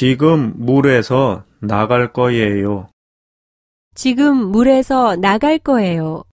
지금 물에서 나갈 거예요. 지금 물에서 나갈 거예요.